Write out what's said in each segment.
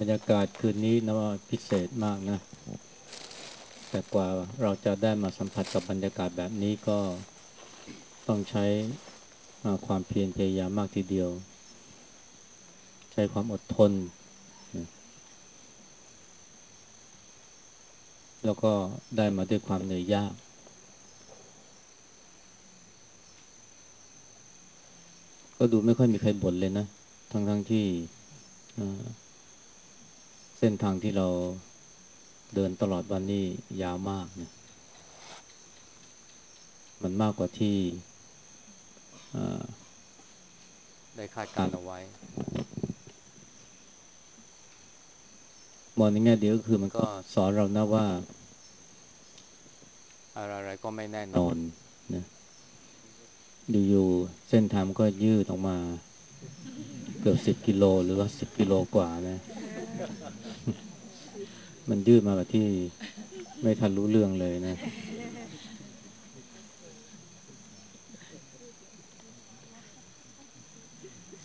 บรรยากาศคืนนี้นะว่าพิเศษมากนะ แต่กว่าเราจะได้มาสัมผัสกับบรรยากาศแบบนี้ก็ต้องใช้ความเพียรพยายามมากทีเดียว ใช้ความอดทน แล้วก็ได้มาด้วยความเหนื่อยยากก็ดูไม่ค่อยมีใครบ่นเลยนะ ทั้งๆทที่ เส้นทางที่เราเดินตลอดวันนี้ยาวมากนะมันมากกว่าที่ได้คาดการเอาไว้มองในแง่เดียวก็คือมันก็สอนเรานะว่า อะไรๆก็ไม่แน่นอนนะอยู่ๆเส้นทางก็ยืดออกมา เกือบสิบกิโลหรือว่าสิบกิโลกว่านะ มันยืดมาแบบที่ไม่ทันรู้เรื่องเลยนะ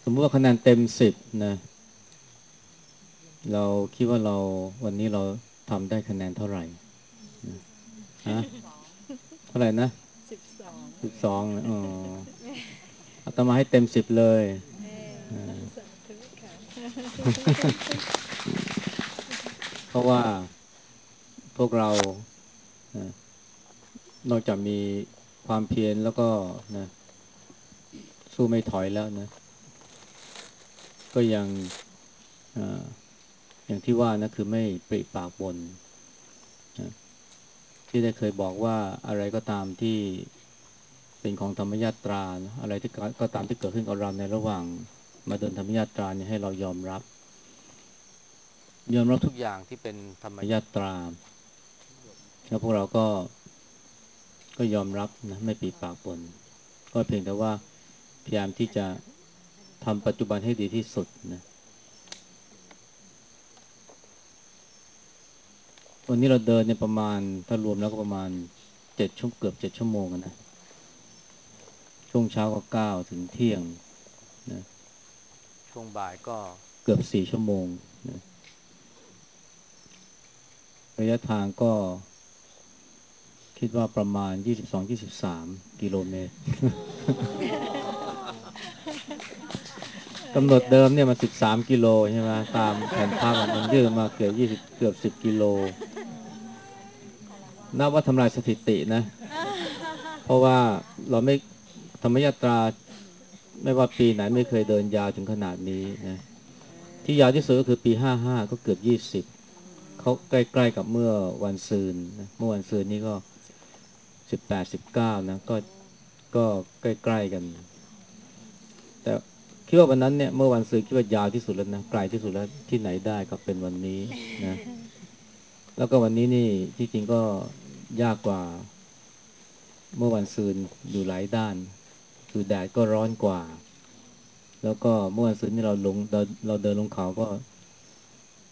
สมมติว่าคะแนนเต็มสิบนะ เราคิดว่าเราวันนี้เราทำได้คะแนนเท่าไหร่ฮะเท่าไหร่นะสิบสองสิบสองอ๋อเอาตมาให้เต็มสิบเลยเพ ราะว่าพวกเรานอกจากมีความเพียรแล้วก็นะสู้ไม่ถอยแล้วนะ ก็ยังออย่างที่ว่านะคือไม่ปริปากบนนะที่ได้เคยบอกว่าอะไรก็ตามที่เป็นของธรรมญาตรานะอะไรที่ก็ตามที่เกิดขึ้นกับเราในระหว่างมาเดินธรรมญาตราเนี่ยให้เรายอมรับ ยอมรับทุกอย่างที่เป็นธรรมญาตราแล้วพวกเราก็ก็ยอมรับนะไม่ปีปากบนก็เพียงแต่ว่าพยายามที่จะทำปัจจุบันให้ดีที่สุดนะวันนี้เราเดินเนี่ยประมาณถ้ารวมแล้วก็ประมาณเจ็ดชั่วเกือบเจ็ดชั่วโมงนะช่วงเช้าก็เก้าถึงเที่ยงนะช่วงบ่ายก็เกือบสี่ชั่วโมงนะ ระยะทางก็ คิดว่าประมาณยี่สิบสองยี่สิบสามกิโลเมตรกำหนดเดิมเนี่ยมาสิบสามกิโลใช่ไหมตามแผนภาพมันยืดมาเกือบยี่สิบเกือบสิบกิโล นับว่าทำลายสถิตินะ เพราะว่าเราไม่ธรรมยาตราไม่ว่าปีไหนไม่เคยเดินยาวถึงขนาดนี้นะที่ยาวที่สุดก็คือปีห้าห้าก็เกือบยี่สิบ เขาใกล้ๆกับเมื่อวันซืนนะเมื่อวันซืนนี้ก็สิบแปดสิบเก้านะก็ก็ใกล้ๆกัน แต่คิดว่าวันนั้นเนี่ยเมื่อวันซืนคิดว่ายาวที่สุดแล้วนะไกลที่สุดแล้วที่ไหนได้ก็เป็นวันนี้นะแล้วก็วันนี้นี่ที่จริงก็ยากกว่า เมื่อวันซืนอยู่หลายด้าน คือแดดก็ร้อนกว่า แล้วก็เมื่อวันซืนที่เราลงเราเราเดินลงเขาก็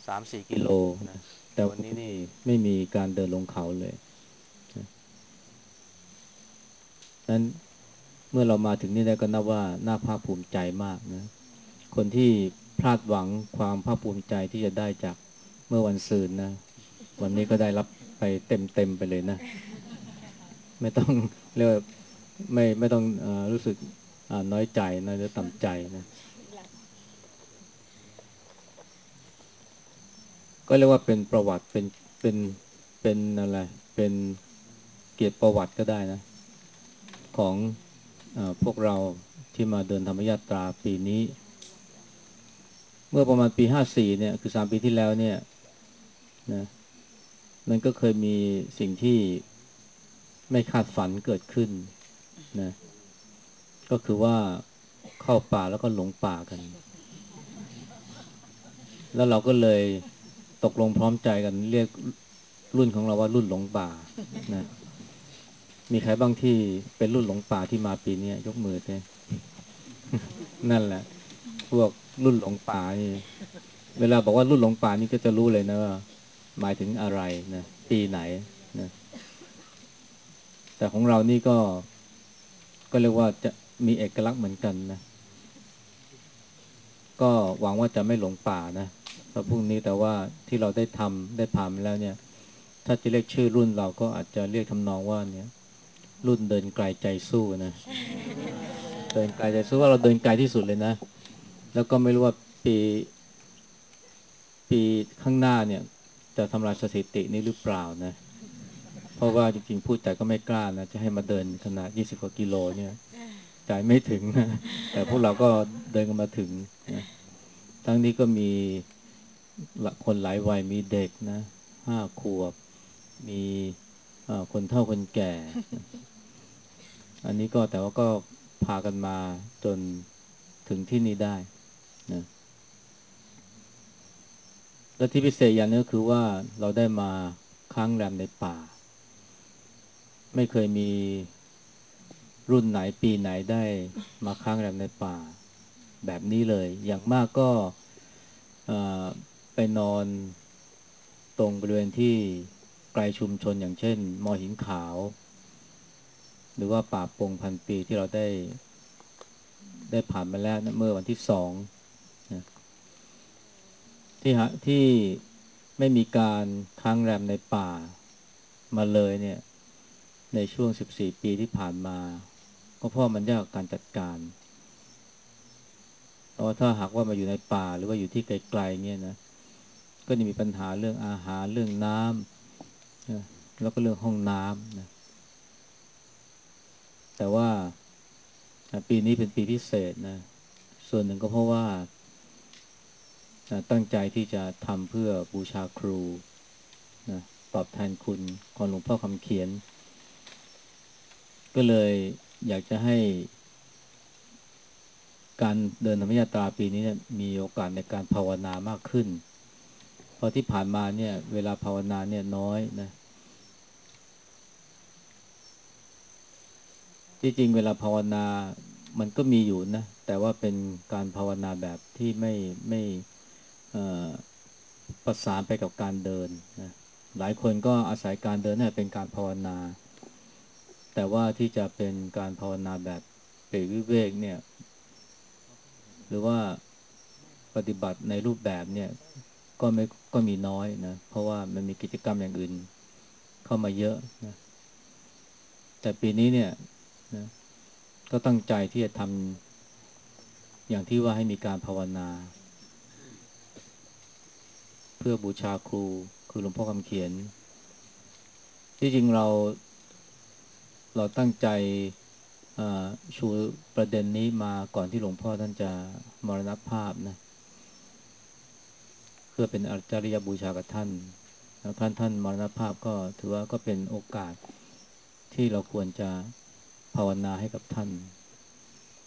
สามสี่กิโลนะ แต่วันนี้นี่ไม่มีการเดินลงเขาเลยนั้นเมื่อเรามาถึงนี่ได้ก็นับว่าน่าภาคภูมิใจมากนะ คนที่พลาดหวังความภาคภูมิใจที่จะได้จากเมื่อวันซืนนะ วันนี้ก็ได้รับไปเต็มเต็มไปเลยนะ ไม่ต้องเรียกไม่ไม่ต้องอรู้สึกน้อยใจนะหรือต่ำใจนะ ก็เรียกว่าเป็นประวัติเป็นเป็นเป็นอะไรเป็นเกียรติประวัติก็ได้นะ ของอพวกเราที่มาเดินธรรมยาตราปีนี้ เมื่อประมาณปีห้าสี่เนี่ยคือสามปีที่แล้วเนี่ยนะมันก็เคยมีสิ่งที่ไม่คาดฝันเกิดขึ้นนะก็คือว่าเข้าป่าแล้วก็หลงป่ากัน แล้วเราก็เลย ตกลงพร้อมใจกันเรียกรุ่นของเราว่ารุ่นหลงป่านะมีใครบ้างที่เป็นรุ่นหลงป่าที่มาปีนี้ยกมือเต้นั่นแหละ พวกรุ่นหลงป่านี่เวลาบอกว่ารุ่นหลงป่านี่ก็จะรู้เลยนะว่า หมายถึงอะไรนะปีไหนนะแต่ของเรานี่ก็ ก็เรียกว่าจะมีเอกลักษณ์เหมือนกันนะ ก็หวังว่าจะไม่หลงป่านะ วันพรุ่งนี้แต่ว่าที่เราได้ทำได้ผ่านมาแล้วเนี่ย ถ้าจะเรียกชื่อรุ่นเราก็อาจจะเรียกทำนองว่าเนี่ย รุ่นเดินไกลใจสู้นะเดินไกลใจสู้ว่าเราเดินไกลที่สุดเลยนะ แล้วก็ไม่รู้ว่าปีปีข้างหน้าเนี่ย จะทำลายสถิตินี้หรือเปล่านะ เพราะว่าจริงๆพูดแต่ก็ไม่กล้านะ จะให้มาเดินขนาด 20กว่ากิโลเนี่ยใจไม่ถึงนะแต่พวกเราก็เดินกันมาถึงนะทั้งนี้ก็มี คนหลายวัยมีเด็กนะห้าขวบ มีคนเฒ่าคนแก่ อันนี้ก็แต่ว่าก็พากันมาจนถึงที่นี่ได้นะและที่พิเศษอย่างนึงคือว่าเราได้มาค้างแรมในป่า ไม่เคยมีรุ่นไหนปีไหนได้มาค้างแรมในป่า แบบนี้เลย อย่างมากก็ ไปนอนตรงบริเวณที่ไกลชุมชนอย่างเช่น มอหินขาว หรือว่าป่าปงพันปีที่เราได้ ได้ผ่านมาแล้วนะเมื่อวันที่สองนะที่ฮะที่ไม่มีการค้างแรมในป่ามาเลยเนี่ย ในช่วง 14 ปีที่ผ่านมา ก็เพราะมันยากการจัดการเพราะถ้าหากว่ามาอยู่ในป่าหรือว่าอยู่ที่ไกลๆเนี่ยนะ ก็จะมีปัญหาเรื่องอาหารเรื่องน้ำแล้วก็เรื่องห้องน้ำนะแต่ว่าปีนี้เป็นปีพิเศษนะ ส่วนหนึ่งก็เพราะว่าตั้งใจที่จะทำเพื่อบูชาครูนะตอบแทนคุณของหลวงพ่อคำเขียน ก็เลยอยากจะให้ การเดินธรรมยาตราปีนี้เนี่ยมีโอกาสในการภาวนามากขึ้น ราะที่ผ่านมาเนี่ยเวลาภาวนาเนี่ยน้อยนะ ที่จริงเวลาภาวนามันก็มีอยู่นะ แต่ว่าเป็นการภาวนาแบบที่ไม่ไม่ประสานไปกับการเดินนะหลายคนก็อาศัยการเดินเนี่ยเป็นการภาวนา แต่ว่าที่จะเป็นการภาวนาแบบเปรวิเวกเนี่ย หรือว่าปฏิบัติในรูปแบบเนี่ย ก็ไม่ก็มีน้อยนะ เพราะว่ามันมีกิจกรรมอย่างอื่น เข้ามาเยอะนะแต่ปีนี้เนี่ยนะก็ตั้งใจที่จะทำอย่างที่ว่าให้มีการภาวนา เพื่อบูชาครู คือหลวงพ่อคำเขียน ที่จริงเรา เราตั้งใจชูประเด็นนี้มาก่อนที่หลวงพ่อท่านจะมรณภาพนะ เพื่อเป็นอาจารยบูชากับท่านแล้วท่านท่านมรณภาพก็ถือว่าก็เป็นโอกาสที่เราควรจะภาวนาให้กับท่าน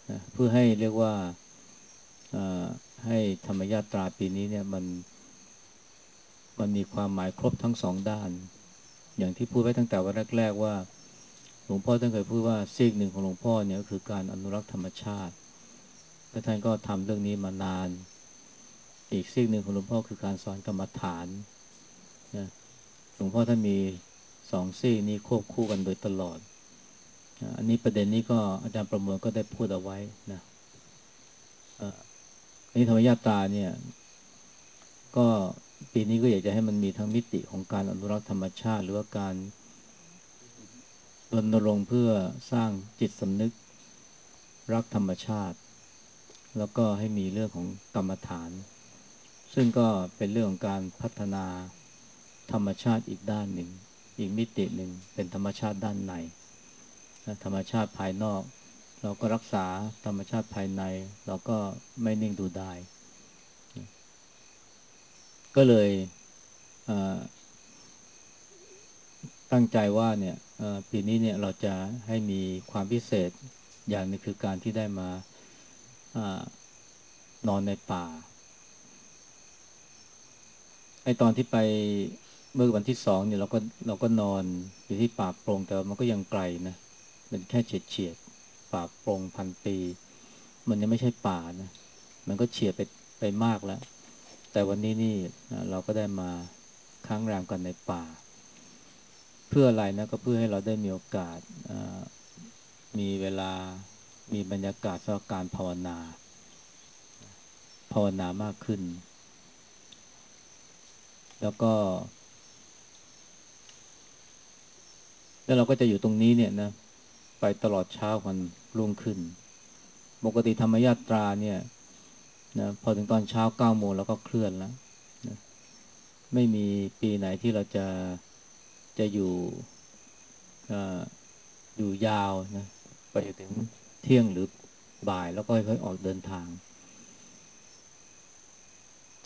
นะเพื่อให้เรียกว่าให้ธรรมญาตราปีนี้เนี่ยมันมันมีความหมายครบทั้งสองด้าน อย่างที่พูดไว้ตั้งแต่วันแรก ๆ ว่า หลวงพ่อท่านเคยพูดว่าซีกหนึ่งของหลวงพ่อเนี่ยก็คือการอนุรักษ์ธรรมชาติและท่านก็ทำเรื่องนี้มานาน อีกซีกหนึ่งของหลวงพ่อคือการสอนกรรมฐานนะหลวงพ่อท่านมีสองซีกนี้ควบคู่กันโดยตลอด อันนี้ประเด็นนี้ก็อาจารย์ประมวลก็ได้พูดเอาไว้นะอันนี้ธรรมญาตาเนี่ย ก็ปีนี้ก็อยากจะให้มันมีทั้งมิติของการอนุรักษ์ธรรมชาติ หรือว่าการรณรงค์เพื่อสร้างจิตสำนึกรักธรรมชาติ แล้วก็ให้มีเรื่องของกรรมฐาน ซึ่งก็เป็นเรื่องของการพัฒนาธรรมชาติอีกด้านหนึ่ง อีกมิติหนึ่งเป็นธรรมชาติด้านในธรรมชาติภายนอก เราก็รักษาธรรมชาติภายใน เราก็ไม่นิ่งดูได้ ก็เลยตั้งใจว่าเนี่ยปีนี้เนี่ยเราจะให้มีความพิเศษอย่างนึงคือการที่ได้มาอนอนในป่า ไอตอนที่ไปเมื่อวันที่สองเนี่ยเราก็เราก็นอนอยู่ที่ป่าโปร่งแต่มันก็ยังไกลนะมันแค่เฉียดเฉียดป่าโปร่งพันปี มันยังไม่ใช่ป่านะมันก็เฉียดไปไปมากแล้ว แต่วันนี้นี่เราก็ได้มาค้างแรมกันในป่า เพื่ออะไรนะก็เพื่อให้เราได้มีโอกาสมีเวลามีบรรยากาศสำหรับการภาวนา ภาวนามากขึ้น แล้วก็ แล้วเราก็จะอยู่ตรงนี้เนี่ยนะ ไปตลอดเช้าวันรุ่งขึ้น ปกติธรรมยาตราเนี่ยนะพอถึงตอนเช้าเก้าโมงแล้วก็เคลื่อนแล้วนะไม่มีปีไหนที่เราจะจะอยู่อยู่ยาวนะไปถึงเที่ยงหรือบ่ายแล้วก็ค่อยๆออกเดินทาง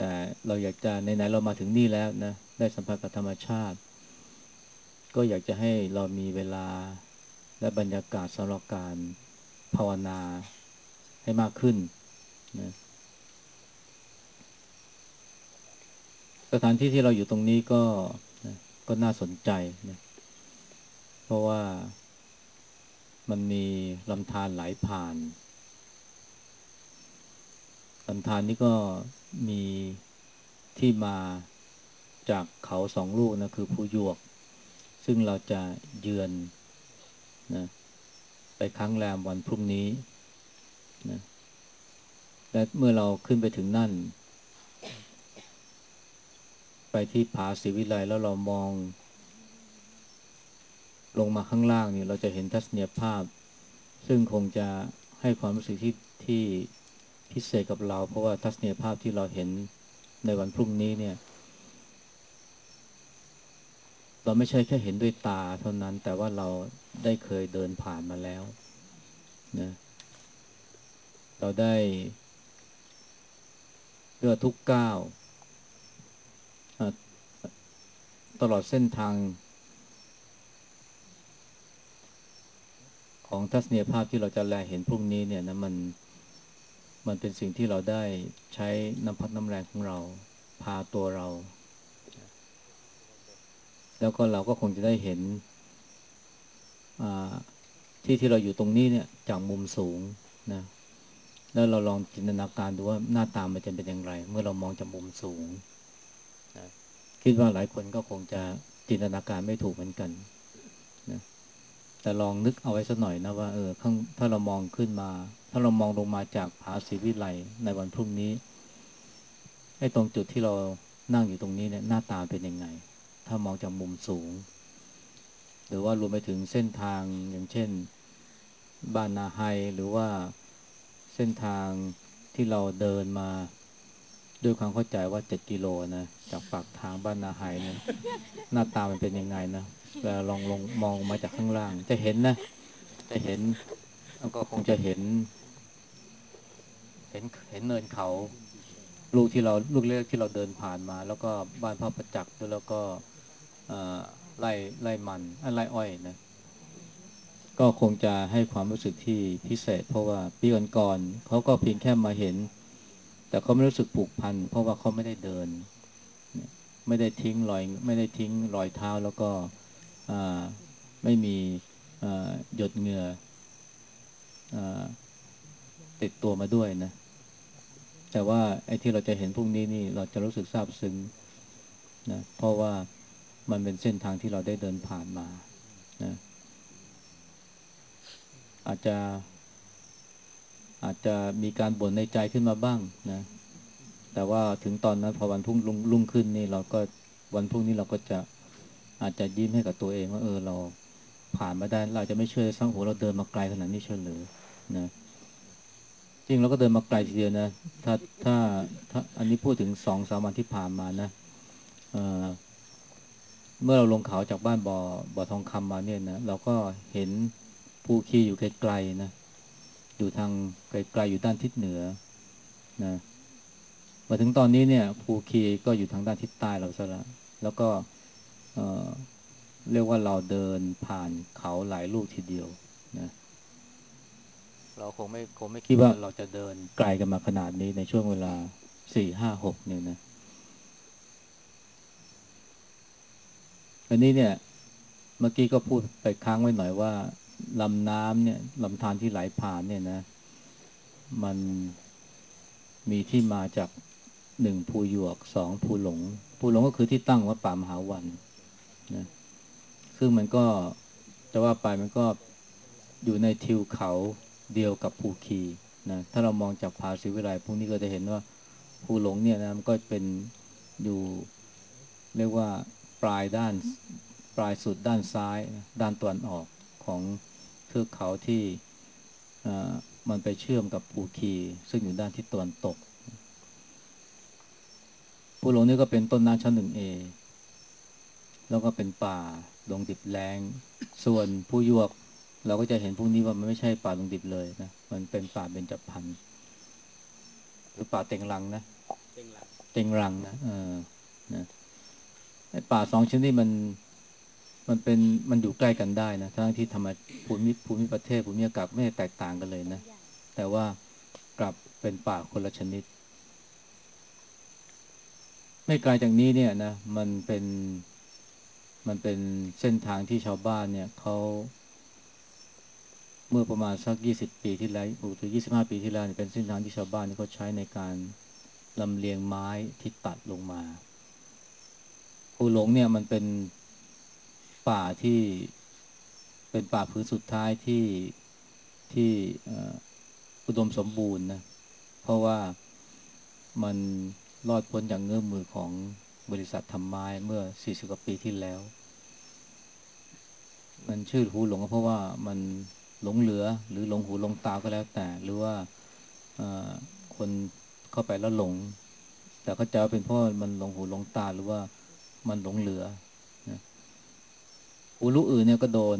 แต่เราอยากจะในไหนเรามาถึงนี่แล้วนะ ได้สัมผัสกับธรรมชาติ ก็อยากจะให้เรามีเวลาและบรรยากาศสำหรับการภาวนาให้มากขึ้นนะสถานที่ที่เราอยู่ตรงนี้ก็นะก็น่าสนใจนะเพราะว่ามันมีลำธารไหลผ่านลำธารนี้ก็ มีที่มาจากเขาสองลูกนะคือภูยวก ซึ่งเราจะเยือนนะไปครั้งแรมวันพรุ่งนี้นะและเมื่อเราขึ้นไปถึงนั่น ไปที่ผาศรีวิไลแล้วเรามอง ลงมาข้างล่างนี่เราจะเห็นทัศนียภาพ ซึ่งคงจะให้ความรู้สึกที่ที่ พิเศษกับเรา เพราะว่าทัศนียภาพที่เราเห็นในวันพรุ่งนี้เนี่ย เราไม่ใช่แค่เห็นด้วยตาเท่านั้น แต่ว่าเราได้เคยเดินผ่านมาแล้วนะเราได้เลือทุกก้าวตลอดเส้นทาง ของทัศนียภาพที่เราจะแลเห็นพรุ่งนี้เนี่ยนะมัน มันเป็นสิ่งที่เราได้ใช้น้ำพักน้ำแรงของเรา พาตัวเรา แล้วก็เราก็คงจะได้เห็นที่ที่เราอยู่ตรงนี้เนี่ยจากมุมสูงนะแล้วเราลองจินตนาการดูว่าหน้าตามันจะเป็นอย่างไร เมื่อเรามองจากมุมสูงนะคิดว่าหลายคนก็คงจะจินตนาการไม่ถูกเหมือนกันนะแต่ลองนึกเอาไว้สักหน่อยนะว่าเออข้างถ้าเรามองขึ้นมา ถ้าเรามองลงมาจากผาศรีวิไลในวันพรุ่งนี้ไอ้ตรงจุดที่เรานั่งอยู่ตรงนี้เนี่ยหน้าตาเป็นยังไง ถ้ามองจากมุมสูง หรือว่ารวมไปถึงเส้นทางอย่างเช่น บ้านนาไฮหรือว่าเส้นทางที่เราเดินมา ด้วยความเข้าใจว่าเจ็ดกิโลนะจากปากทางบ้านนาไฮนะหน้าตามันเป็นยังไงนะเวลาลองลงมองมาจากข้างล่าง จะเห็นนะ จะเห็นแล้วก็คงจะเห็น เห็นเห็นเนินเขาลูกที่เราลูกเล็กที่เราเดินผ่านมา แล้วก็บ้านพ่อประจักษ์แล้วก็ไล่ไล่มันไล่อ้อยนะก็คงจะให้ความรู้สึกที่พิเศษ เพราะว่าปีก่อนๆเขาก็เพียงแค่มาเห็น แต่เขาไม่รู้สึกผูกพันเพราะว่าเขาไม่ได้เดิน ไม่ได้ทิ้งรอยไม่ได้ทิ้งรอยเท้าแล้วก็ไม่มีหยดเหงื่ออติดตัวมาด้วยนะ แต่ว่าไอ้ที่เราจะเห็นพรุ่งนี้นี่เราจะรู้สึกซาบซึ้งนะเพราะว่ามันเป็นเส้นทางที่เราได้เดินผ่านมานะอาจจะ อาจจะมีการบ่นในใจขึ้นมาบ้างนะแต่ว่าถึงตอนนั้นพอวันพุ่งลุ่งขึ้นนี่เราก็วันพรุ่งนี้เราก็จะอาจจะยิ้มให้กับตัวเองว่าเออเราผ่านมาได้เราจะไม่เชื่อสังหัวเราเดินมาไกลขนาดนี้เชื่อหรือนะ ริงเราก็เดินมาไกลทีเดียวนะ ถ้าถ้าถ้าอันนี้พูดถึงสองสามวันที่ผ่านมานะเเมื่อเราลงเขาจากบ้านบ่อบ่อทองคำมาเนี่ยนะเราก็เห็นภูคีอยู่ไกลๆนะอยู่ทางไกลๆอยู่ด้านทิศเหนือนะมาถึงตอนนี้เนี่ยภูคีก็อยู่ทางด้านทิศใต้เราซะแล้วแล้วก็เเรียกว่าเราเดินผ่านเขาหลายลูกทีเดียวนะ เราคงไม่คงไม่คิดว่าเราจะเดินไกลกันมาขนาดนี้ในช่วงเวลาสี่ห้าหกเนี่ยนะ อันนี้เนี่ย เมื่อกี้ก็พูดไปค้างไว้หน่อยว่าลำน้ำเนี่ยลำธารที่ไหลผ่านเนี่ยนะ มันมีที่มาจากหนึ่งภูหยวกสองภูหลงภูหลงก็คือที่ตั้งว่าป่ามหาวันนะซึ่งมันก็จะว่าไปมันก็อยู่ในทิวเขา เดียวกับภูคีนะถ้าเรามองจากผาศิวิไลพวกนี้ก็จะเห็นว่าภูหลงเนี่ยนะมันก็เป็นอยู่เรียกว่าปลายด้านปลายสุดด้านซ้ายด้านตะวันออกของเทือกเขาที่มันไปเชื่อมกับภูคีซึ่งอยู่ด้านที่ตะวันตกภูหลงนี่ก็เป็นต้นน้ำชั้นหนึ่งเอแล้วก็เป็นป่าดงดิบแรง ส่วนผู้ยวก เราก็จะเห็นพวกนี้ว่ามันไม่ใช่ป่าดงดิบเลยนะ มันเป็นป่าเบญจพรรณหรือป่าเต็งรังนะเต็งรังนะเออนะไอ้ป่าสองชนิดมันมันเป็นมันอยู่ใกล้กันได้นะทั้งที่ธรรมภูมิภูมิประเทศภูมิอากาศไม่แตกต่างกันเลยนะ แต่ว่ากลับเป็นป่าคนละชนิด ไม่ไกลจากนี้เนี่ยนะ มันเป็นมันเป็นเส้นทางที่ชาวบ้านเนี่ยเขา เมื่อประมาณสักยี่สิบปีที่แล้วหรือยี่สิบห้าปีที่แล้วเป็นเส้นทางที่ชาวบ้านเขาใช้ในการลำเลียงไม้ที่ตัดลงมาภูหลงเนี่ยมันเป็นป่าที่เป็นป่าพื้นสุดท้ายที่ที่อุดมสมบูรณ์นะเพราะว่ามันรอดพ้นจากเงื้อมือของบริษัททำไม้เมื่อ 40 กว่าปีที่แล้ว มันชื่อหูหลงเพราะว่ามัน หลงเหลือ หรือหลงหูหลงตาก็แล้วแต่ หรือว่าคนเข้าไปแล้วหลง แต่เขาจะเป็นเพราะมันหลงหูหลงตาหรือว่ามันหลงเหลือนะอูรุอื่นเนี่ยก็โดน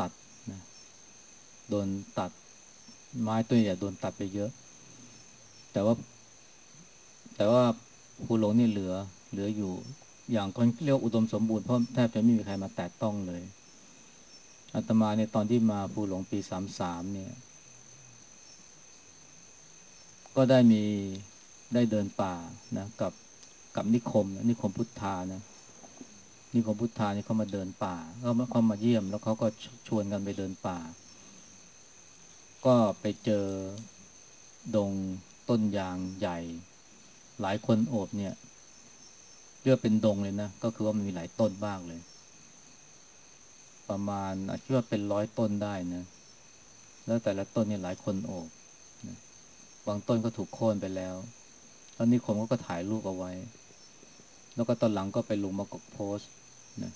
ตัดนะโดนตัดไม้ตัวใหญ่โดนตัดไปเยอะ แต่ว่า แต่ว่าภูหลงนี่เหลือ เหลืออยู่ อย่างคนเรียกอุดมสมบูรณ์เพราะแทบจะไม่มีใครมาแตะต้องเลย อาตมาเนี่ยตอนที่มาภูหลงปีสามสามเนี่ย ก็ได้มีได้เดินป่านะกับกับนิคมนิคมพุทธานะนิคมพุทธานี่เขามาเดินป่าก็เขามาเยี่ยม แล้วเขาก็ชวนกันไปเดินป่า ก็ไปเจอดงต้นยางใหญ่ หลายคนโอบเนี่ยเรียกเป็นดงเลยนะ ก็คือว่ามันมีหลายต้นบ้างเลย ประมาณอาจจะว่าเป็นร้อยต้นได้นะ แล้วแต่ละต้นเนี่ยหลายคนโอบนะบางต้นก็ถูกโค่นไปแล้วแล้วนิคมก็ถ่ายรูปเอาไว้ แล้วก็ตอนหลังก็ไปลงมากกโพสนะ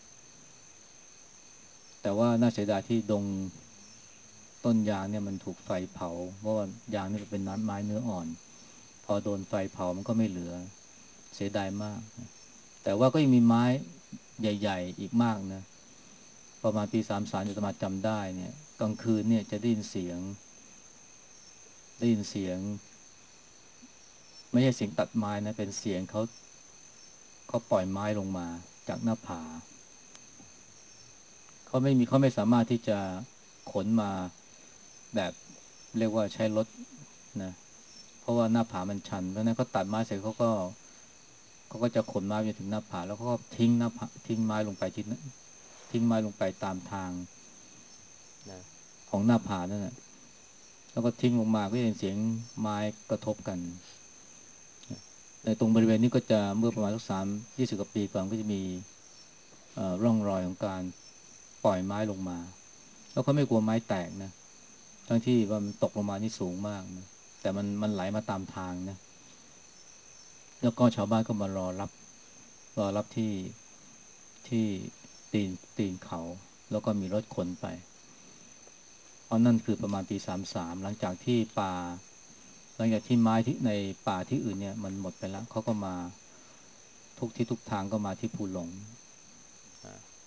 แต่ว่าน่าเสียดายที่ดงต้นยางเนี่ยมันถูกไฟเผา เพราะว่ายางนี่เป็นน้ำไม้เนื้ออ่อน พอโดนไฟเผามันก็ไม่เหลือ เสียดายมาก แต่ว่าก็ยังมีไม้ใหญ่ ๆ อีกมากนะ ประมาณปีสามสามจะมาจำได้เนี่ยกลางคืนเนี่ยจะได้ยินเสียง ได้ยินเสียง ไม่ใช่เสียงตัดไม้นะ เป็นเสียงเขาเขาปล่อยไม้ลงมาจากหน้าผาเขาไม่มีเขาไม่สามารถที่จะขนมาแบบเรียกว่าใช้รถนะเพราะว่าหน้าผามันชันเพราะนั้นเขาตัดไม้เสร็จเขาก็เขาก็จะขนไม้ไปถึงหน้าผา แล้วเขาก็ทิ้งหน้าผาทิ้งไม้ลงไปที่ ทิ้งไม้ลงไปตามทางนะของหน้าผานั่นแหละแล้วก็ทิ้งลงมาก็จะเสียงไม้กระทบกันในตรงบริเวณนี้ก็จะเมื่อประมาณสักสามยี่สิบกว่าปีก่อนก็จะมีร่องรอยของการปล่อยไม้ลงมา แล้วเขาไม่กลัวไม้แตกนะทั้งที่ว่ามันตกลงมานี่สูงมากนะแต่มันมันไหลมาตามทางนะแล้วก็ชาวบ้านก็มารอรับ รอรับที่ที่ ตีนตีนเขา แล้วก็มีรถขนไปเพราะนั่นคือประมาณปีสามสามหลังจากที่ป่า หลังจากที่ไม้ที่ในป่าที่อื่นเนี่ยมันหมดไปแล้วเขาก็มาทุกที่ทุกทางก็มาที่ภูหลง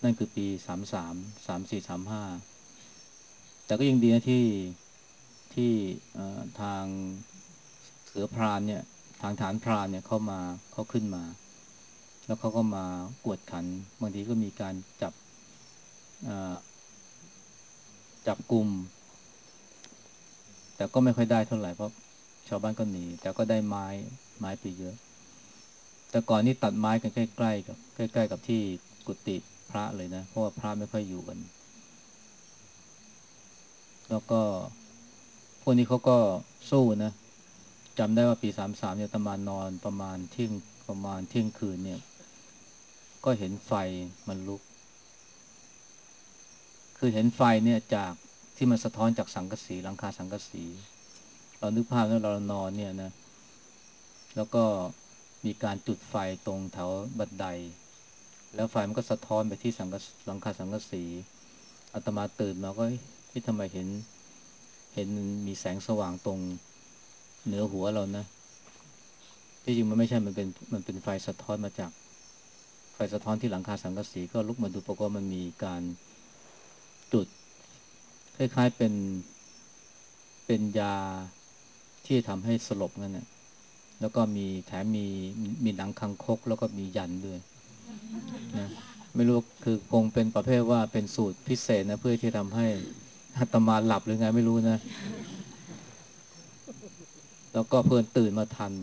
นั่นคือปีสามสามสามสี่สามห้าแต่ก็ยังดีนะที่ที่ทางเสือพรานเนี่ยทางฐานพรานเนี่ยเข้ามาเขาขึ้นมา แล้วเขาก็มากวดขัน บางทีก็มีการจับจับกลุ่ม แต่ก็ไม่ค่อยได้เท่าไหร่เพราะชาวบ้านก็หนี แต่ก็ได้ไม้ไม้ไปเยอะ แต่ก่อนนี้ตัดไม้กันใกล้ๆกับใกล้ ๆ กับที่กุฏิพระเลยนะ เพราะว่าพระไม่ค่อยอยู่กัน แล้วก็พวกนี้เขาก็สู้นะจำได้ว่าปีสามสามเนี่ยตมานนอนประมาณเที่ยงประมาณเที่ยงคืนเนี่ย ก็เห็นไฟมันลุก คือเห็นไฟเนี่ยจากที่มันสะท้อนจากสังกะสีหลังคาสังกะสี เรานึกภาพว่าเรานอนเนี่ยนะ แล้วก็มีการจุดไฟตรงแถวบันได แล้วไฟมันก็สะท้อนไปที่สังกหลังคาสังกะสีอาตมาตื่นมาก็ที่ทำไมเห็น เห็นมีแสงสว่างตรงเหนือหัวเรานะที่จริงมันไม่ใช่มันเป็นมันเป็นไฟสะท้อนมาจาก ฟสะท้อนที่หลังคาสังกะสีก็ลุกมาดูปรากฏมันมีการจุด คล้าย ๆเป็นเป็นยาที่ทำให้สลบนั่นนะแล้วก็มีแถมมีมีหนังคังคก แล้วก็มียันด้วยนะไม่รู้คือคงเป็นประเภทว่าเป็นสูตรพิเศษนะเพื่อที่ทำให้อาตมาหลับหรือไงไม่รู้นะ แล้วก็เพื่อนตื่นมาทัน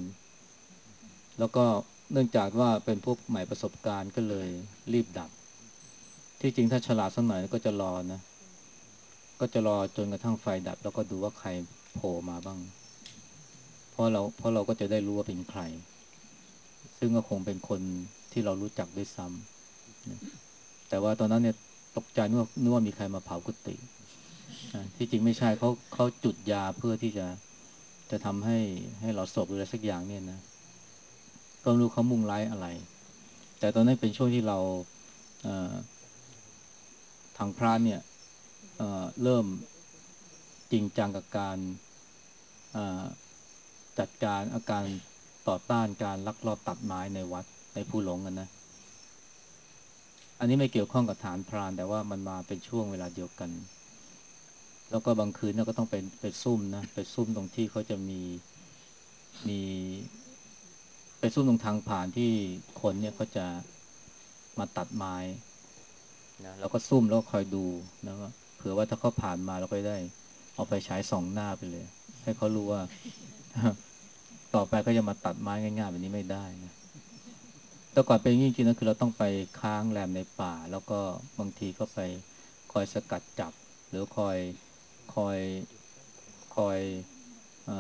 แล้วก็ เนื่องจากว่าเป็นพวกใหม่ประสบการณ์ก็เลยรีบดับ ที่จริงถ้าฉลาดสักหน่อยก็จะรอนะ ก็จะรอจนกระทั่งไฟดับ แล้วก็ดูว่าใครโผล่มาบ้าง เพราะเราเพราะเราก็จะได้รู้ว่าเป็นใคร ซึ่งก็คงเป็นคนที่เรารู้จักด้วยซ้ำแต่ว่าตอนนั้นเนี่ยตกใจนึกว่านึกว่ามีใครมาเผากุฏิที่จริงไม่ใช่เขาเขาจุดยาเพื่อที่จะจะทำให้ให้เราสบหรืออะไรสักอย่างเนี่ยนะ ก็รู้เขามุ่งร้ายอะไร แต่ตอนนั้นเป็นช่วงที่เราทางพระเนี่ยเเริ่มจริงจังกับการจัดการอาการต่อต้านการลักลอบตัดไม้ในวัดในภูหลงกันนะ อันนี้ไม่เกี่ยวข้องกับฐานพรานแต่ว่ามันมาเป็นช่วงเวลาเดียวกัน แล้วก็บางคืนเราก็ต้องไปไปซุ่มนะไปซุ่มตรงที่เขาจะมีมี ไปซุ่มตรงทางผ่านที่คนเนี่ยเขาจะมาตัดไม้นะแล้วก็ซุ่มแล้วคอยดูนะว่าเผื่อว่าถ้าเขาผ่านมาเราก็ได้ เอาไปใช้สองหน้าไปเลย ให้เขารู้ว่า ต่อไปก็จะมาตัดไม้ง่ายๆแบบนี้ไม่ได้นะแต่ก่อนเป็นจริงๆนะคือเราต้องไปค้างแรมในป่า แล้วก็บางทีก็ไปคอยสกัดจับ หรือคอยคอยคอยอ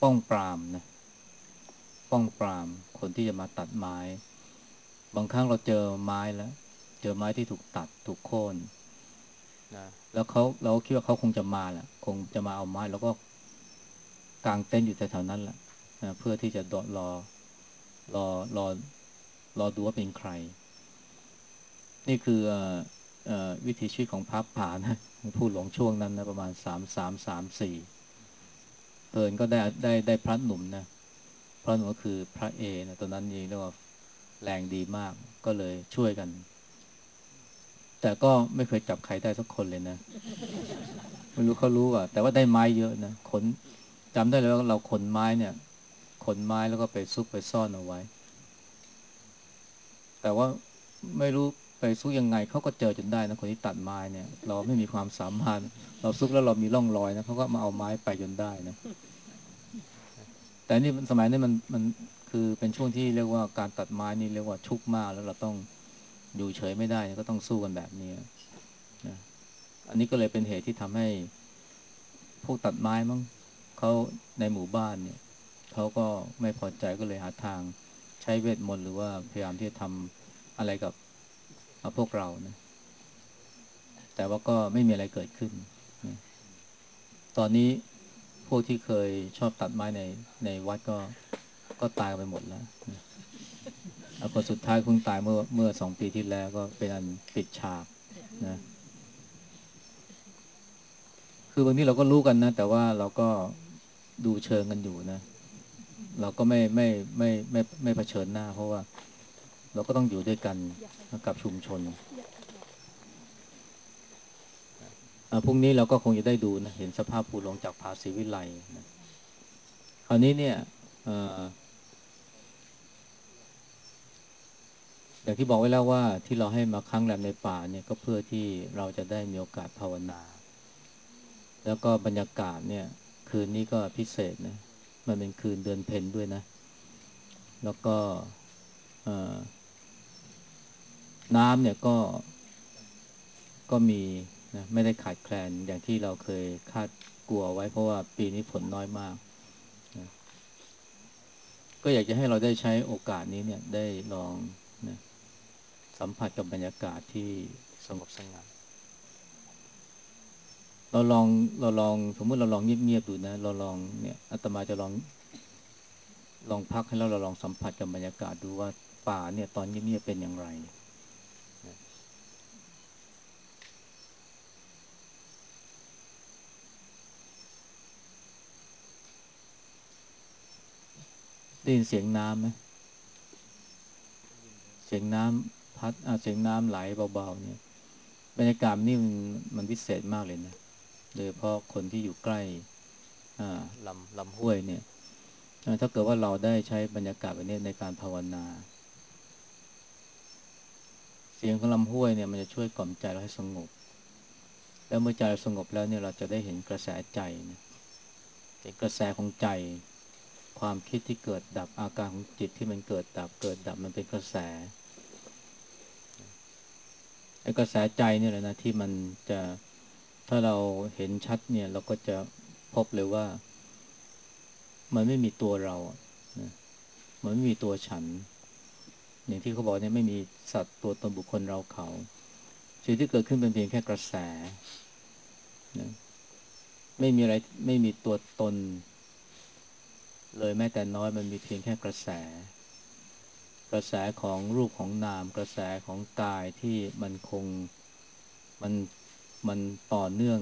ป้องปรามนะ ป้องปราม คนที่จะมาตัดไม้ บางครั้งเราเจอไม้แล้ว เจอไม้ที่ถูกตัดถูกโค่นนะแล้วเขาเราคิดว่าเขาคงจะมาแหละคงจะมาเอาไม้ แล้วก็กางเต้นอยู่แถวๆนั้นแหละนะเพื่อที่จะดอรอรอรอรอดูว่าเป็นใคร นี่คืออวิธีชีวิตของพระผานะพูดหลงช่วงนั้นนะประมาณสามสามสามสี่เพลินก็ได้ได้ได้พระหนุ่มนะ พระหนุ่มก็คือพระเอนะตอนนั้นนี่เรียกว่าแรงดีมากก็เลยช่วยกัน แต่ก็ไม่เคยจับใครได้สักคนเลยนะไม่รู้เขารู้อะ แต่ว่าได้ไม้เยอะนะขนจำได้เลยว่าเราขนไม้เนี่ย ขนไม้แล้วก็ไปซุกไปซ่อนเอาไว้ แต่ว่าไม่รู้ไปซุกยังไงเขาก็เจอจนได้นะคนที่ตัดไม้เนี่ย เราไม่มีความสามารถ เราซุกแล้วเรามีร่องรอยนะเขาก็มาเอาไม้ไปจนได้นะ แต่นี่สมัยนี้มันมันคือเป็นช่วงที่เรียกว่าการตัดไม้นี่เรียกว่าชุกมากแล้วเราต้องอยู่เฉยไม่ได้ก็ต้องสู้กันแบบนี้นะอันนี้ก็เลยเป็นเหตุที่ทำให้พวกตัดไม้มั้งเขาในหมู่บ้านเนี่ยเขาก็ไม่พอใจก็เลยหาทางใช้เวทมนต์หรือว่าพยายามที่จะทำอะไรกับพวกเรานะแต่ว่าก็ไม่มีอะไรเกิดขึ้นนะตอนนี้ พวกที่เคยชอบตัดไม้ในในวัดก็ก็ตายไปหมดแล้วแล้วคนสุดท้ายเพิ่งตายเมื่อเมื่อสองปีที่แล้วก็เป็นอันปิดฉากนะคือบางทีเราก็รู้กันนะ แต่ว่าเราก็ดูเชิงกันอยู่นะ เราก็ไม่ไม่ไม่ไม่ไม่เผชิญหน้า เพราะว่า เราก็ต้องอยู่ด้วยกันกับชุมชน พรุ่งนี้เราก็คงจะได้ดูนะเห็นสภาพภูหลงจากภาษีวิไลนะคราวนี้เนี่ยอย่างที่บอกไว้แล้วว่าที่เราให้มาค้างแรมในป่าเนี่ยก็เพื่อที่เราจะได้มีโอกาสภาวนา แล้วก็บรรยากาศเนี่ย คืนนี้ก็พิเศษนะมันเป็นคืนเดือนเพ็ญด้วยนะ แล้วก็น้ำเนี่ยก็ก็มี นะไม่ได้ขาดแคลนอย่างที่เราเคยคาดกลัวไว้ เพราะว่าปีนี้ฝนน้อยมากนะก็อยากจะให้เราได้ใช้โอกาสนี้เนี่ยได้ลองนะสัมผัสกับบรรยากาศที่สงบสงัดเราลองเราลองสมมติเราลองเงียบๆดูนะ เราลองเนี่ยอาตมาจะลองลองพักให้เราเราลองสัมผัสกับบรรยากาศดูว่าป่าเนี่ยตอนเงียบๆเป็นอย่างไร ได้ยินเสียงน้ำไหมเสียงน้ำพัดเสียงน้ำไหลเบาๆเนี่ยบรรยากาศนี่มันมันพิเศษมากเลยนะโดยเพราะคนที่อยู่ใกล้ลำลำห้วยเนี่ยถ้าเกิดว่าเราได้ใช้บรรยากาศแบบนี้ในการภาวนา เสียงของลำห้วยเนี่ยมันจะช่วยกล่อมใจเราให้สงบ แล้วเมื่อใจเราสงบแล้วเนี่ยเราจะได้เห็นกระแสใจนะเห็นกระแสของใจ ความคิดที่เกิดดับอาการของจิตที่มันเกิดดับเกิดดับมันเป็นกระแสไอ้กระแสใจเนี่ยแหละนะที่มันจะถ้าเราเห็นชัดเนี่ยเราก็จะพบเลยว่า มันไม่มีตัวเรานะมันไม่มีตัวฉัน อย่างที่เขาบอกเนี่ยไม่มีสัตว์ตัวตนบุคคลเราเขาสิ่งที่เกิดขึ้นเป็นเพียงแค่กระแสนะไม่มีอะไรไม่มีตัวตน เลยแม้แต่น้อยมันมีเพียงแค่กระแส กระแสของรูปของนาม กระแสของกายที่มันคงมันมันต่อเนื่อง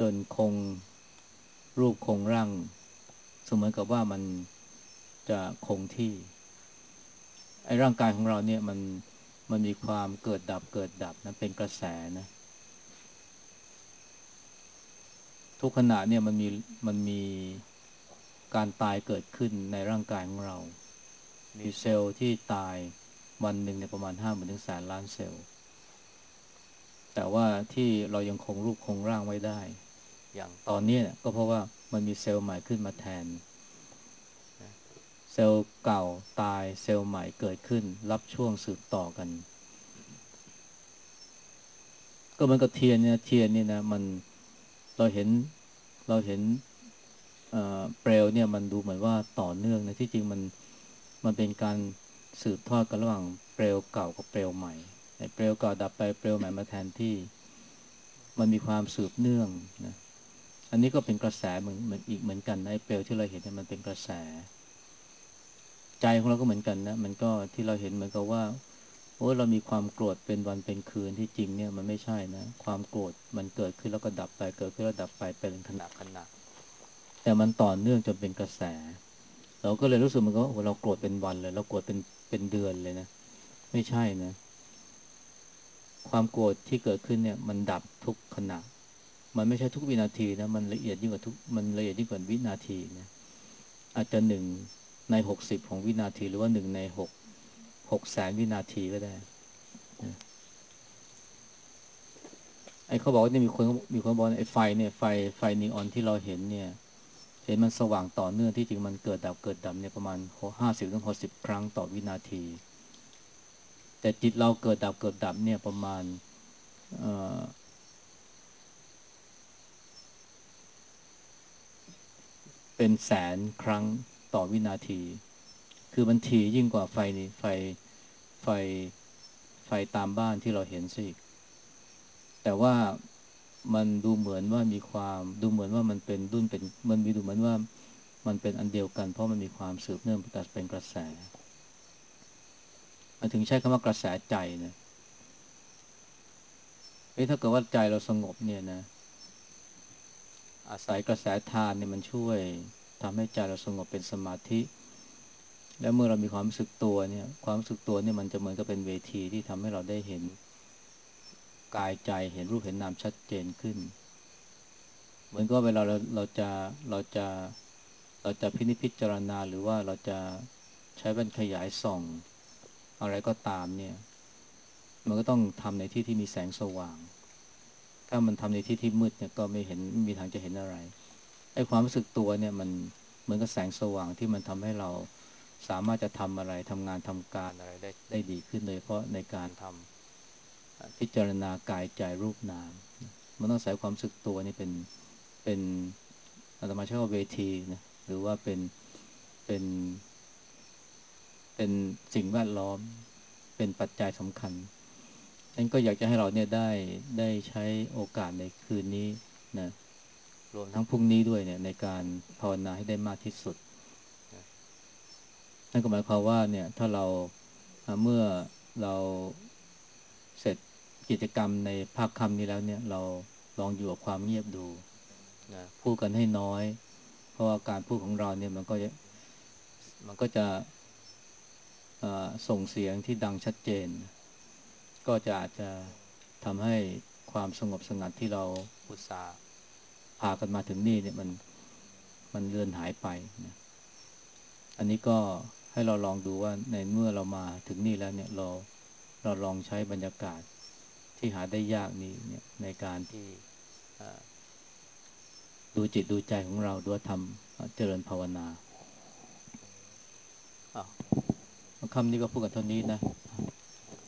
จนคงรูปคงร่างเสมือนกับว่ามันจะคงที่ไอ้ร่างกายของเราเนี่ยมันมันมีความเกิดดับเกิดดับนะเป็นกระแสนะ ทุกขณะเนี่ยมันมีมันมีการตายเกิดขึ้นในร่างกายของเรา มีเซลล์ที่ตายวันหนึ่งในประมาณห้าหมื่นถึงแสนล้านเซลล์ แต่ว่าที่เรายังคงรูปคงร่างไว้ได้ อย่างตอนนี้ก็เพราะว่ามันมีเซลล์ใหม่ขึ้นมาแทน เซลล์เก่าตายเซลล์ใหม่เกิดขึ้น รับช่วงสืบต่อกัน ก็มันกับเทียนเนี่ยเทียนนี่นะมัน เราเห็นเราเห็นเปลวเนี่ยมันดูเหมือนว่าต่อเนื่องนะที่จริงมันมันเป็นการสืบทอดกันระหว่างเปลวเก่ากับเปลวใหม่เปลวเก่าดับไปเปลวใหม่มาแทนที่มันมีความสืบเนื่องนะอันนี้ก็เป็นกระแสเหมือนเหมือนอีกเหมือนกันนะเปลวที่เราเห็นเนี่ยมันเป็นกระแส ใจของเราก็เหมือนกันนะมันก็ที่เราเห็นเหมือนกับว่า โอ้เรามีความโกรธเป็นวันเป็นคืนที่จริงเนี่ยมันไม่ใช่นะ ความโกรธมันเกิดขึ้นแล้วก็ดับไป เกิดขึ้นแล้วดับไปเป็นขณะขณะแต่มันต่อเนื่องจนเป็นกระแส เราก็เลยรู้สึกมันก็ว่าเราโกรธเป็นวันเลย เราโกรธเป็นเป็นเดือนเลยนะ ไม่ใช่นะ ความโกรธที่เกิดขึ้นเนี่ย มันดับทุกขณะ มันไม่ใช่ทุกวินาทีนะมันละเอียดยิ่งกว่าทุกมันละเอียดยิ่งกว่าวินาทีนะอาจจะหนึ่งในหกสิบของวินาทีหรือว่าหนึ่งในหก หกแสนวินาทีก็ได้ไอ้เขาบอกว่านี่มีคนมีคนบอกไอ้ไฟเนี่ยไฟไฟนีออนที่เราเห็นเนี่ยเห็นมันสว่างต่อเนื่องที่จริงมันเกิดดับเกิดดับเนี่ยประมาณห้าสิบถึงหกสิบครั้งต่อวินาที แต่จิตเราเกิดดับเกิดดับเนี่ยประมาณเป็นแสนครั้งต่อวินาที คือมันถี่ยิ่งกว่าไฟนี่ไฟไฟไฟตามบ้านที่เราเห็นสิแต่ว่ามันดูเหมือนว่ามีความดูเหมือนว่ามันเป็นดุนเป็นมันมีดูเหมือนว่ามันเป็นอันเดียวกัน เพราะมันมีความสืบเนื่องแต่เป็นกระแสมันถึงใช้คำว่ากระแสใจนะเอ้ถ้าเกิดว่าใจเราสงบเนี่ยนะ อาศัยกระแสทานเนี่ยมันช่วยทำให้ใจเราสงบเป็นสมาธิ แล้วเมื่อเรามีความรู้สึกตัวเนี่ย ความรู้สึกตัวเนี่ยมันจะเหมือนกับเป็นเวทีที่ทำให้เราได้เห็นกายใจเห็นรูปเห็นนามชัดเจนขึ้น เหมือนก็เวลาเราเราจะเราจะเราจะพินิจพิจารณาหรือว่าเราจะใช้แว่นขยายส่อง อะไรก็ตามเนี่ย มันก็ต้องทำในที่ที่มีแสงสว่าง ถ้ามันทำในที่ที่มืดเนี่ยก็ไม่เห็นไม่มีทางจะเห็นอะไรไอ้ความรู้สึกตัวเนี่ยมันเหมือนกับแสงสว่างที่มันทำให้เรา สามารถจะทำอะไรทำงานทำการอะไรได้ได้ดีขึ้นเลย เพราะในการทำพิจารณากายใจรูปนามมันต้องใส่ความสึกตัวนี่เป็นเป็นอาตมาใช้ว่าเวทีนะหรือว่าเป็นเป็นเป็นสิ่งแวดล้อมเป็นปัจจัยสำคัญฉันก็อยากจะให้เราเนี่ยได้ได้ใช้โอกาสในคืนนี้นะรวมทั้งพรุ่งนี้ด้วยเนี่ยในการภาวนาให้ได้มากที่สุด นั่นก็หมายความว่าเนี่ยถ้าเราเมื่อเราเสร็จกิจกรรมในภาคค่ำนี้แล้วเนี่ยเราลองอยู่กับความเงียบดูนะพูดกันให้น้อย เพราะว่าการพูดของเราเนี่ยมันก็จะมันก็จะส่งเสียงที่ดังชัดเจน ก็จะอาจจะทำให้ความสงบสงัดที่เราอุตส่าห์พากันมาถึงนี่เนี่ยมันมันเลือนหายไปนะอันนี้ก็ ให้เราลองดูว่าในเมื่อเรามาถึงนี่แล้วเนี่ยเราเราลองใช้บรรยากาศที่หาได้ยากนี้เนี่ยในการที่ดูจิตดูใจของเราด้วยทำเจริญภาวนาคำนี้ก็พูดกันเท่านี้นะ